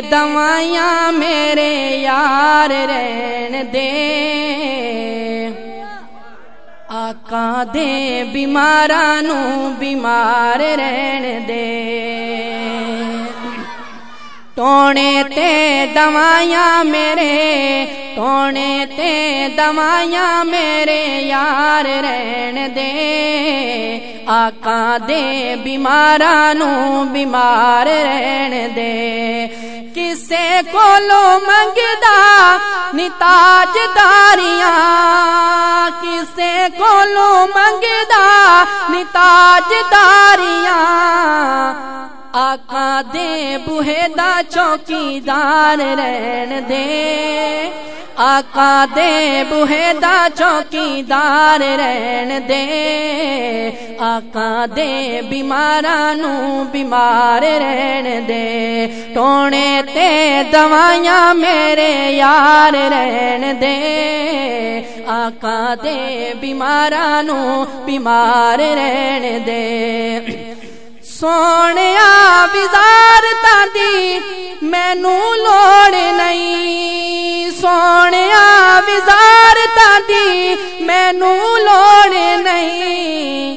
ਦਵਾਈਆਂ ਮੇਰੇ ਯਾਰ ਰਹਿਣ ਦੇ। ਆਕਾ ਦੇ ਬਿਮਾਰਾਂ ਨੂੰ ਬਿਮਾਰ ਰਹਿਣ ਦੇ। ਟੋਣੇ ਤੇ ਦਵਾਈਆਂ ਮੇਰੇ, ਟੋਣੇ ਤੇ ਦਵਾਈਆਂ ਮੇਰੇ ਯਾਰ ਰਹਿਣ ਦੇ। ਆਕਾ ਦੇ ਬਿਮਾਰਾਂ ਨੂੰ ਬਿਮਾਰ ਰਹਿਣ ਦੇ। ਕਿਸੇ ਕੋਲੋਂ ਮੰਗਦਾ ਨਿਤਾਜਦਾਰੀਆਂ ਕਿਸੇ ਕੋਲੋਂ ਮੰਗਦਾ ਨਿਤਾਜਦਾਰੀਆਂ ਆਕਾ ਦੇ ਬੂਹੇ ਦਾ ਚੌਕੀਦਾਰ ਰਹਿਣ ਦੇ। ਆਕਾ ਦੇ ਬੂਹੇ ਦਾ ਚੌਕੀਦਾਰ ਰਹਿਣ ਦੇ। ਆਕਾ ਦੇ ਬਿਮਾਰਾਂ ਨੂੰ ਬਿਮਾਰ ਰਹਿਣ ਦੇ। ਟੋਣੇ ਤੇ ਦਵਾਈਆਂ ਮੇਰੇ ਯਾਰ ਰਹਿਣ ਦੇ। ਆਕਾ ਦੇ ਬਿਮਾਰਾਂ ਨੂੰ ਬਿਮਾਰ ਰਹਿਣ ਦੇ। ਸੋਹਣਿਆ ਵਿਜ਼ਾਰਤਾਂ ਦੀ ਮੈਨੂੰ ਲੋੜ ਨਹੀਂ। ਸੋਹਣਿਆ ਵਿਜ਼ਾਰਤਾਂ ਦੀ ਮੈਨੂੰ ਲੋੜ ਨਹੀਂ।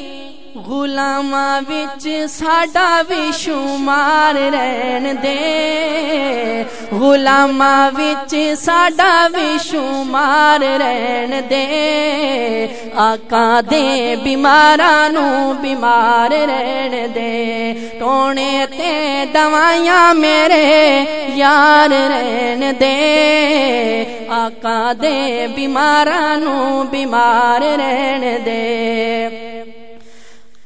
ਗੁਲਾਮਾਂ ਵਿੱਚ ਸਾਡਾ ਵੀ ਸ਼ੁਮਾਰ ਰਹਿਣ ਦੇ। ਗੁਲਾਮਾਂ ਵਿੱਚ ਸਾਡਾ ਵੀ ਸ਼ੁਮਾਰ ਰਹਿਣ ਦੇ। ਆਕਾ ਦੇ ਬਿਮਾਰਾਂ ਨੂੰ ਬਿਮਾਰ ਰਹਿਣ ਦੇ। ਟੋਣੇ ਤੇ ਦਵਾਈਆਂ ਮੇਰੇ ਯਾਰ ਰਹਿਣ ਦੇ। ਆਕਾ ਦੇ ਬਿਮਾਰਾਂ ਨੂੰ ਬਿਮਾਰ ਰਹਿਣ ਦੇ।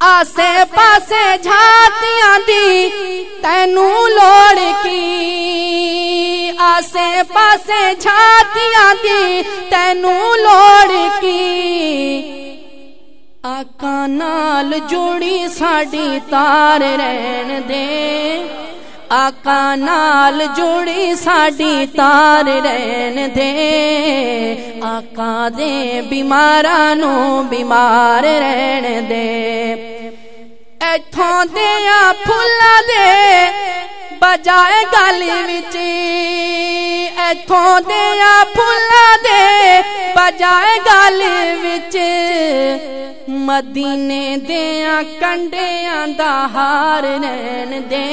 ਆਸੇ ਪਾਸੇ ਝਾਤੀਆਂ ਦੀ ਤੈਨੂੰ ਲੋੜ ਕੀ? ਆਸੇ ਪਾਸੇ ਝਾਤੀਆਂ ਦੀ ਤੈਨੂੰ ਲੋੜ ਕੀ? ਆਕਾ ਨਾਲ ਜੋੜੀ ਸਾਡੀ ਤਾਰ ਰਹਿਣ ਦੇ। ਆਕਾ ਨਾਲ ਜੋੜੀ ਸਾਡੀ ਤਾਰ ਰਹਿਣ ਦੇ। ਆਕਾ ਦੇ ਬਿਮਾਰਾਂ ਨੂੰ ਬਿਮਾਰ ਰਹਿਣ ਦੇ। ਇੱਥੋਂ ਦੇ ਆ ਫੁੱਲਾਂ ਦੇ ਬਜਾਏ ਗਲ ਵਿੱਚ। ਇੱਥੋਂ ਦੇ ਆ ਫੁੱਲਾਂ ਦੇ ਬਜਾਏ ਗਲ ਵਿੱਚ। ਮਦੀਨੇ ਦੇ ਆ ਕੰਡਿਆਂ ਦਾ ਹਾਰ ਰਹਿਣ ਦੇ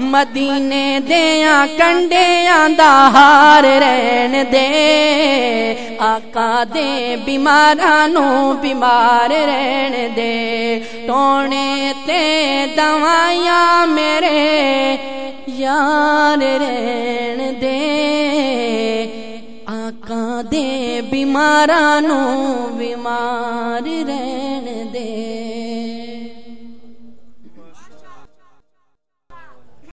ਮਦੀਨੇ ਦੇਆਂ ਕੰਡਿਆਂ ਦਾ ਹਾਰ ਰਹਿਣ ਦੇ। ਆਕਾ ਦੇ ਬਿਮਾਰਾਂ ਨੂੰ ਬਿਮਾਰ ਰਹਿਣ ਦੇ। ਟੋਣੇ ਤੇ ਦਵਾਈਆਂ ਮੇਰੇ ਯਾਰ ਰਹਿਣ ਦੇ। ਆਕਾ ਦੇ ਬਿਮਾਰਾਂ ਨੂੰ ਬਿਮਾਰ ਰਹਿਣ ਦੇ।